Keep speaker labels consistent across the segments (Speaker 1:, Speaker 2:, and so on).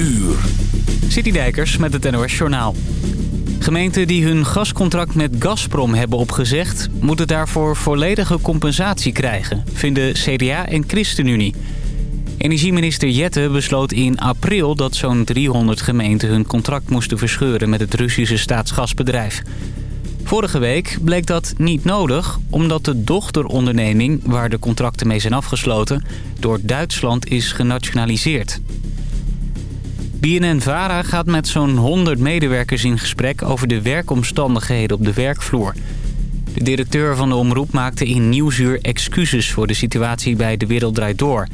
Speaker 1: uur.
Speaker 2: Citydijkers met het NOS Journaal. Gemeenten die hun gascontract met Gazprom hebben opgezegd... moeten daarvoor volledige compensatie krijgen, vinden CDA en ChristenUnie. Energieminister Jette besloot in april dat zo'n 300 gemeenten hun contract moesten verscheuren met het Russische staatsgasbedrijf. Vorige week bleek dat niet nodig, omdat de dochteronderneming waar de contracten mee zijn afgesloten door Duitsland is genationaliseerd. BNN-VARA gaat met zo'n 100 medewerkers in gesprek over de werkomstandigheden op de werkvloer. De directeur van de omroep maakte in Nieuwsuur excuses voor de situatie bij De Wereld Draait Door.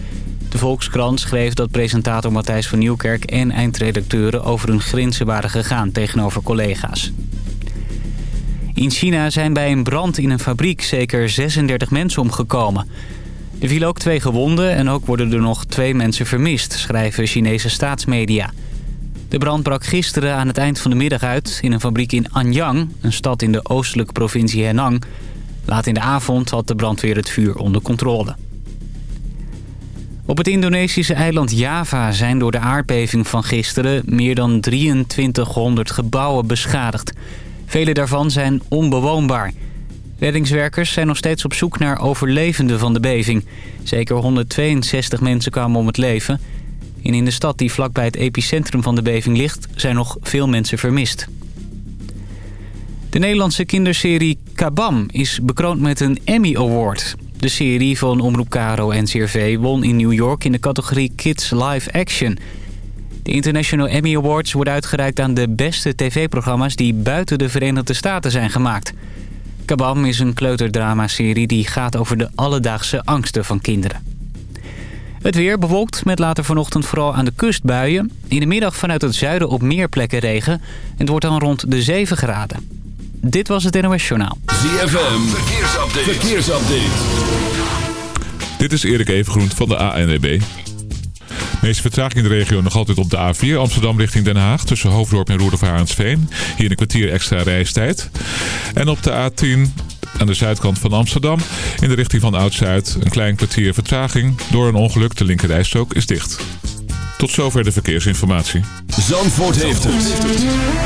Speaker 2: De Volkskrant schreef dat presentator Matthijs van Nieuwkerk en eindredacteuren over hun grenzen waren gegaan tegenover collega's. In China zijn bij een brand in een fabriek zeker 36 mensen omgekomen. Er vielen ook twee gewonden en ook worden er nog twee mensen vermist, schrijven Chinese staatsmedia. De brand brak gisteren aan het eind van de middag uit in een fabriek in Anyang, een stad in de oostelijke provincie Henan. Laat in de avond had de brandweer het vuur onder controle. Op het Indonesische eiland Java zijn door de aardbeving van gisteren meer dan 2300 gebouwen beschadigd. Vele daarvan zijn onbewoonbaar. Reddingswerkers zijn nog steeds op zoek naar overlevenden van de beving. Zeker 162 mensen kwamen om het leven. En in de stad die vlakbij het epicentrum van de beving ligt... zijn nog veel mensen vermist. De Nederlandse kinderserie Kabam is bekroond met een Emmy Award. De serie van Omroep Caro en CRV won in New York in de categorie Kids Live Action... De International Emmy Awards worden uitgereikt aan de beste tv-programma's die buiten de Verenigde Staten zijn gemaakt. Kabam is een kleuterdrama-serie die gaat over de alledaagse angsten van kinderen. Het weer bewolkt met later vanochtend vooral aan de kust buien. In de middag vanuit het zuiden op meer plekken regen. Het wordt dan rond de 7 graden. Dit was het NOS Journaal.
Speaker 1: ZFM, verkeersupdate. verkeersupdate.
Speaker 3: Dit is Erik Evengroen van de ANWB. De meeste vertraging in de regio nog altijd op de A4 Amsterdam richting Den Haag. Tussen Hoofddorp en Roerdervaarensveen. Hier een kwartier extra reistijd. En op de A10 aan de zuidkant van Amsterdam. In de richting van Oud-Zuid een klein kwartier vertraging. Door een ongeluk, de linkerrijstrook is dicht. Tot zover de verkeersinformatie.
Speaker 1: Zandvoort heeft het.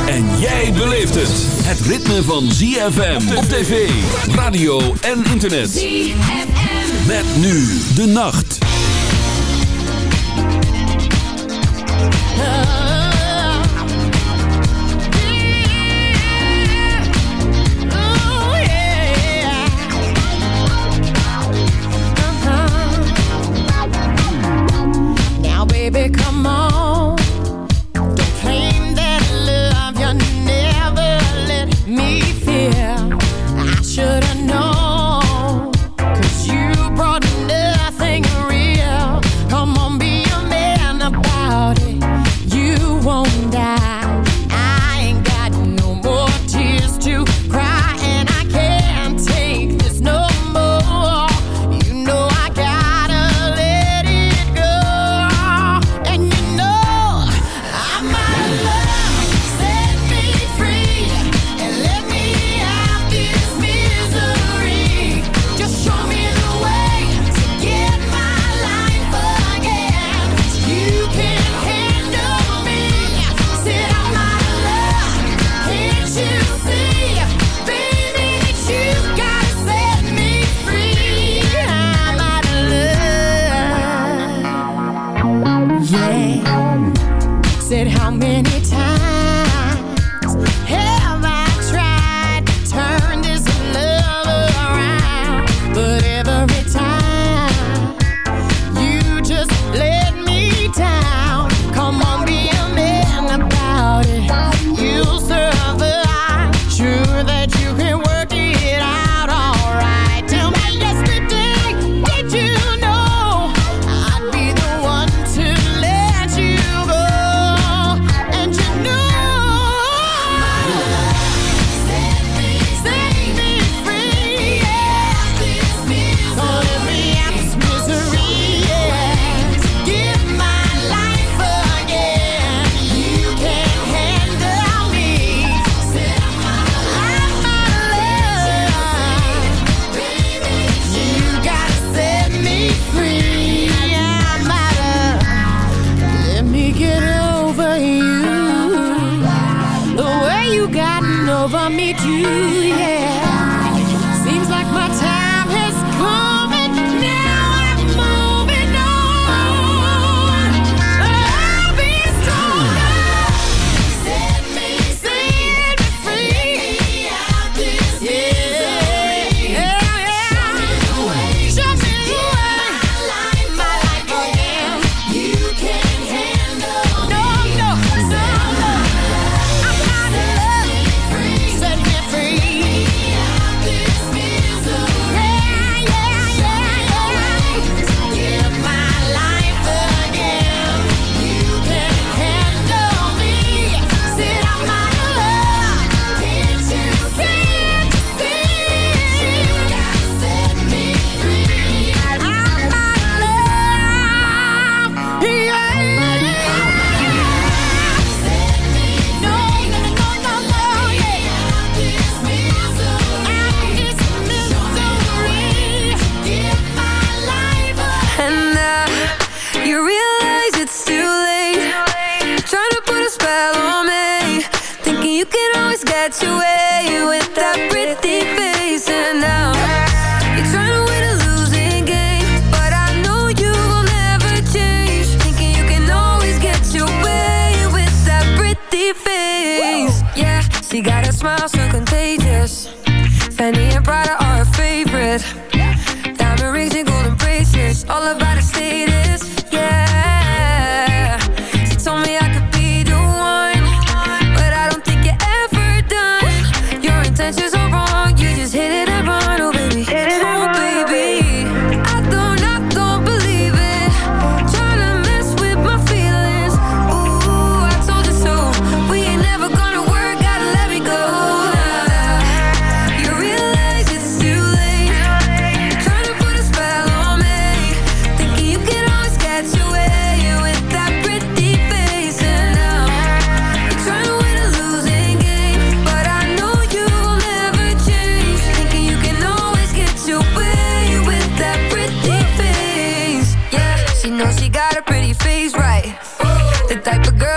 Speaker 1: En jij beleeft het. Het ritme van ZFM op tv, radio en internet.
Speaker 4: ZFM.
Speaker 1: Met nu de nacht.
Speaker 5: become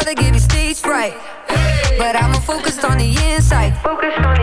Speaker 6: try to give you stage fright, but I'm focused on the inside. Focus on the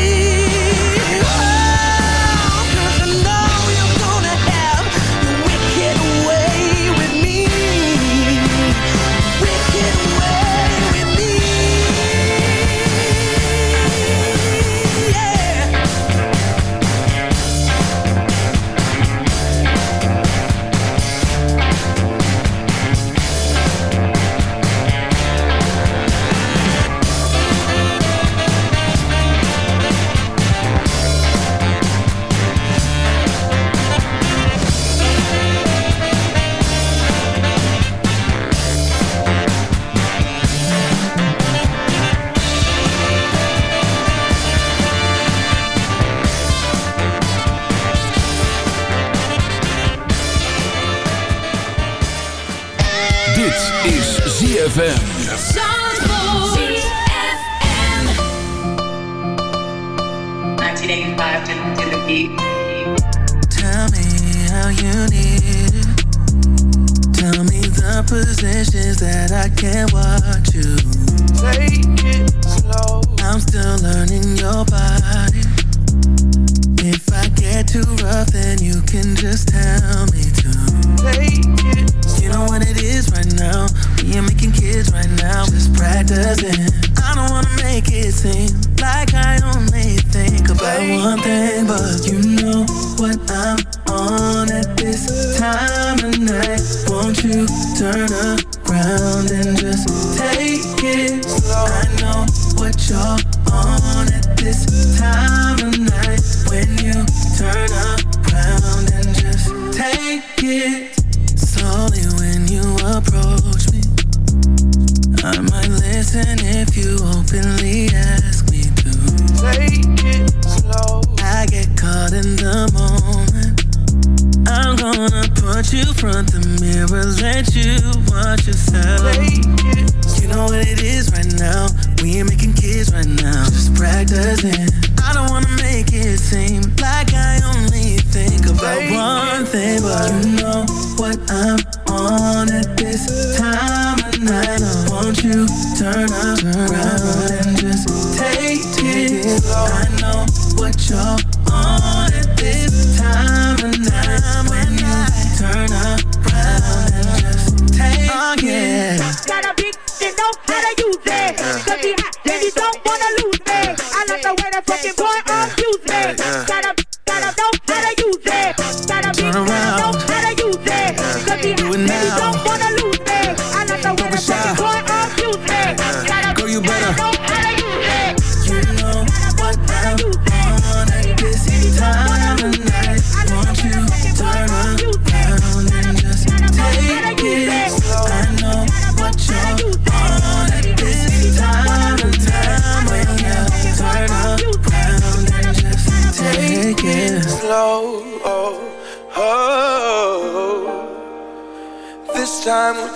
Speaker 7: Won't you turn around and just take it
Speaker 8: slow. I
Speaker 7: know what you're on at this time of night. When you turn around and just take it slowly when you approach me. I might listen if you openly ask me to.
Speaker 8: Take it slow. I
Speaker 7: get caught in the moment I'm gonna put you front the mirror, let you watch yourself.
Speaker 8: You
Speaker 7: know what it is right now. We ain't making kids right now, just practicing. I don't wanna make it seem like I only think
Speaker 8: about one
Speaker 7: thing, but you know what I'm on at this time of night. Won't you turn around and just take
Speaker 8: it? I
Speaker 7: know what you're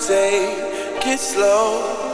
Speaker 8: take it slow.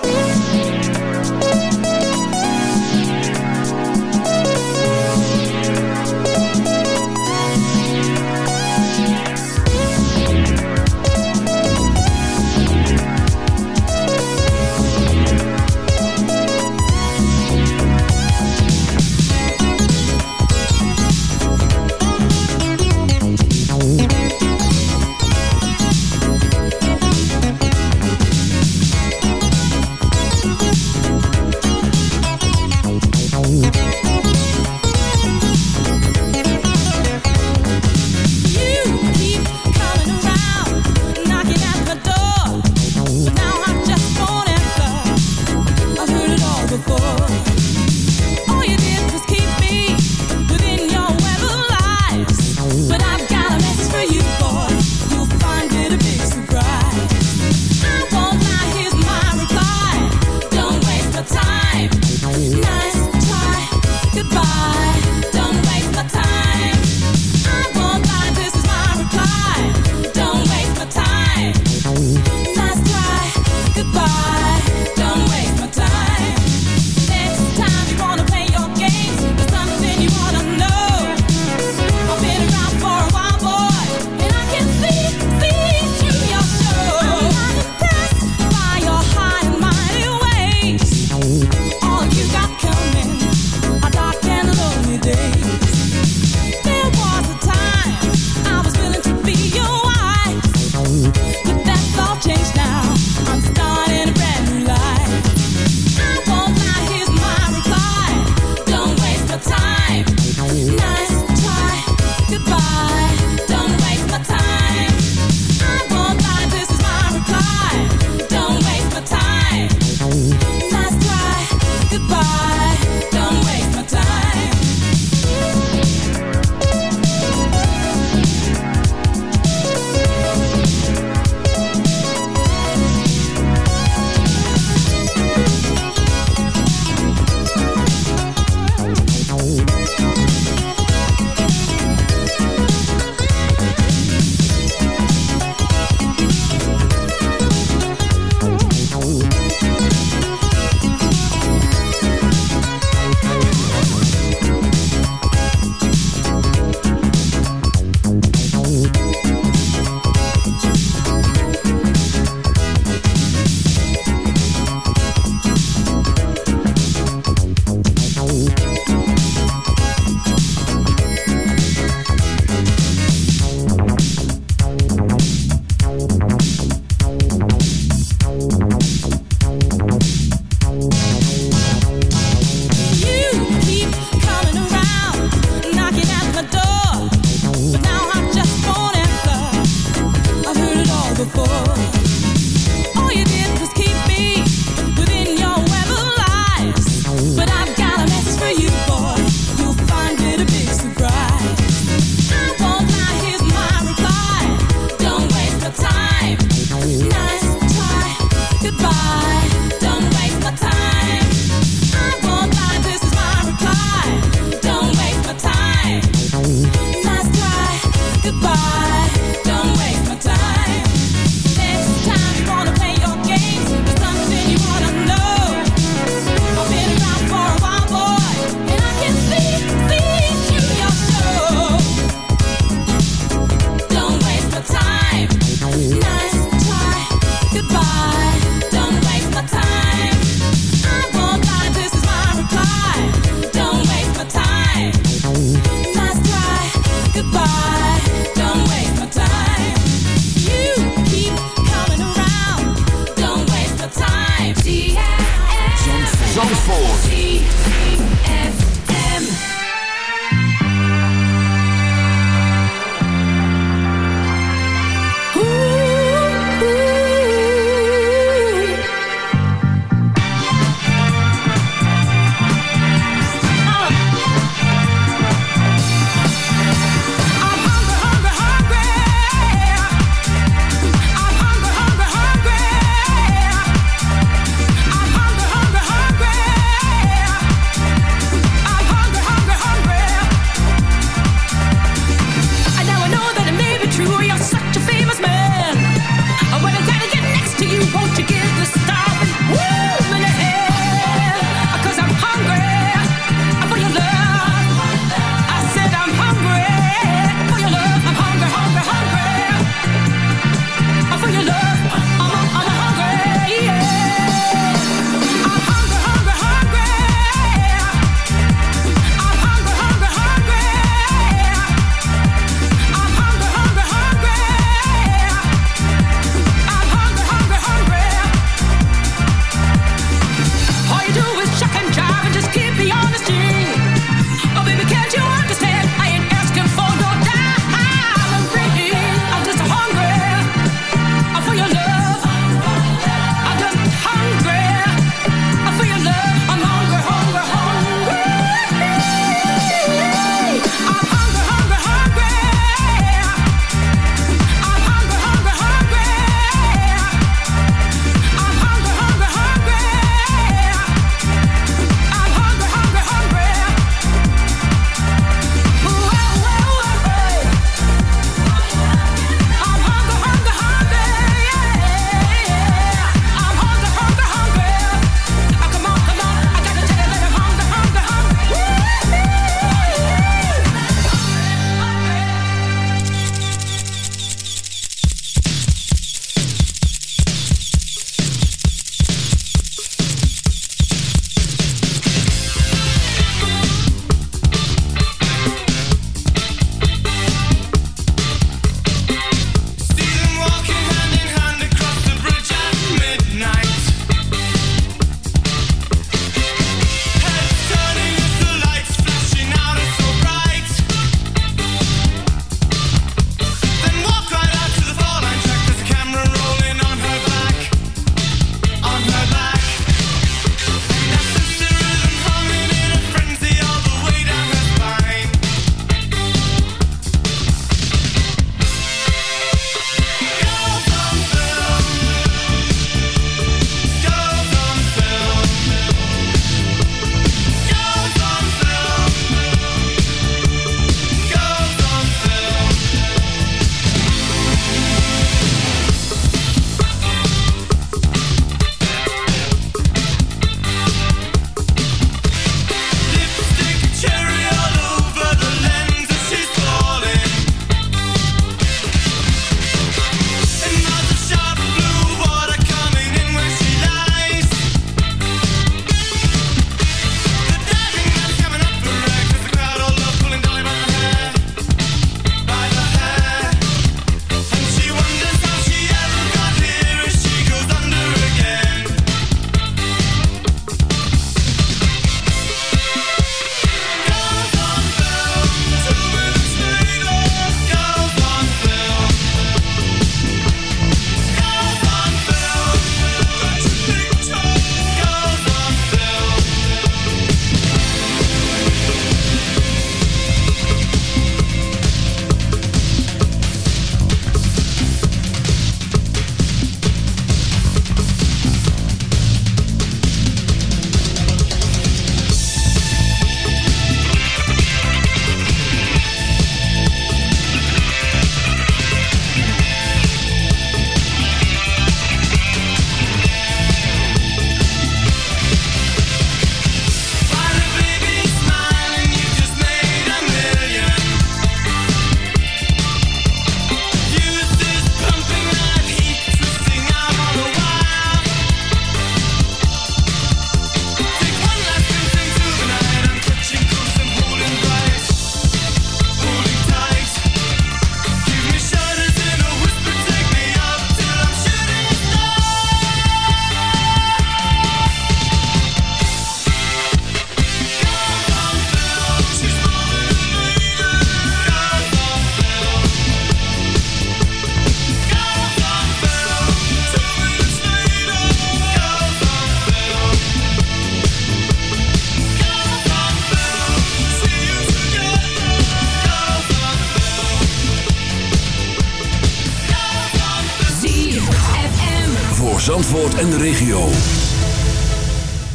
Speaker 1: En de regio.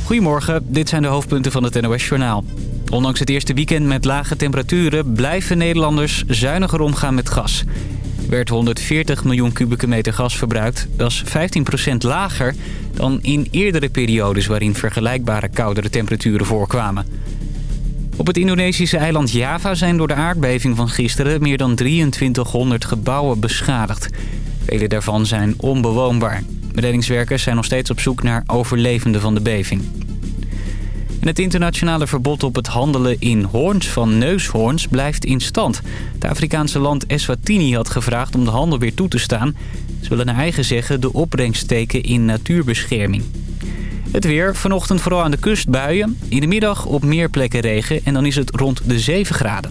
Speaker 2: Goedemorgen, dit zijn de hoofdpunten van het NOS-journaal. Ondanks het eerste weekend met lage temperaturen... blijven Nederlanders zuiniger omgaan met gas. Er werd 140 miljoen kubieke meter gas verbruikt. Dat is 15% lager dan in eerdere periodes... waarin vergelijkbare koudere temperaturen voorkwamen. Op het Indonesische eiland Java zijn door de aardbeving van gisteren... meer dan 2300 gebouwen beschadigd. Vele daarvan zijn onbewoonbaar. Reddingswerkers zijn nog steeds op zoek naar overlevenden van de beving. Het internationale verbod op het handelen in hoorns van neushoorns blijft in stand. Het Afrikaanse land Eswatini had gevraagd om de handel weer toe te staan. Ze willen naar eigen zeggen de opbrengst steken in natuurbescherming. Het weer, vanochtend vooral aan de kust buien. In de middag op meer plekken regen en dan is het rond de 7 graden.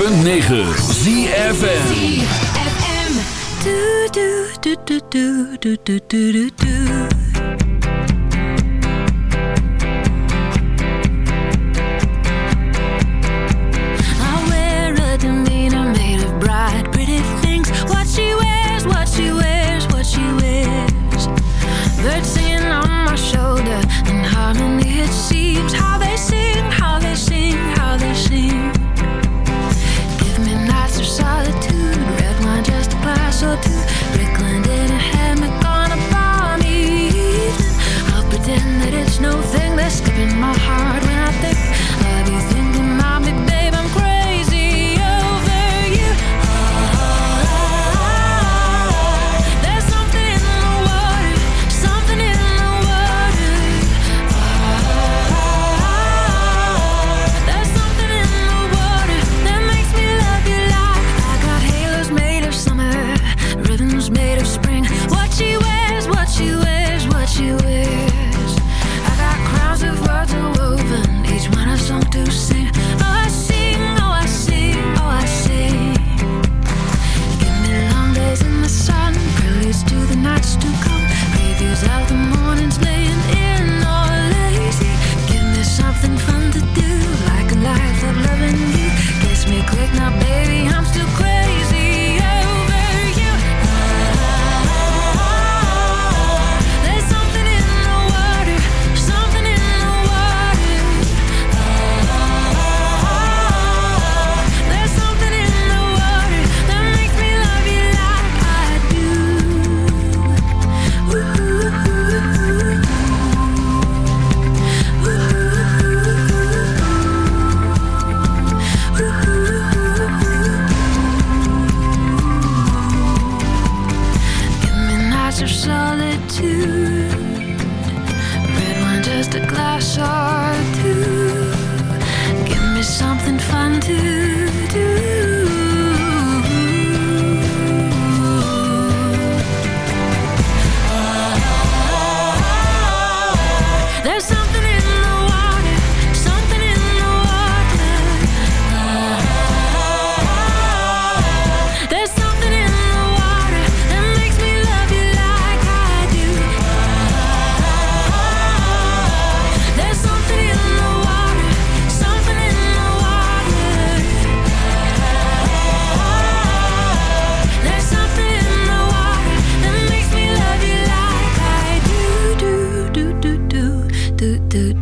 Speaker 1: 106.9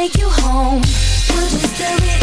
Speaker 6: take you home. We'll just do it.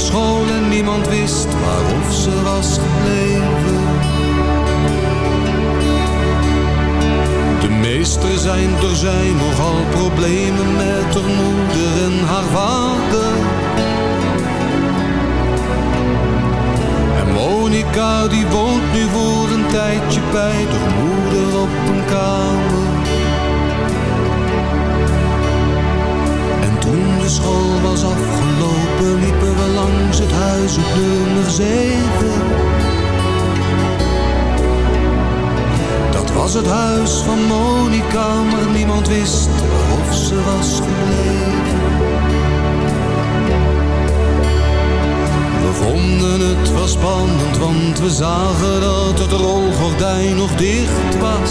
Speaker 9: School en niemand wist waarof ze was gebleven. De meester zijn, er zijn nogal problemen met haar moeder en haar vader. En Monica die woont nu voor een tijdje bij de moeder op een kamer. En toen de school was afgelopen liepen langs het huis op nummer 7. Dat was het huis van Monica, maar niemand wist of ze was gebleven. We vonden het wel spannend, want we zagen dat het rolgordijn nog dicht was.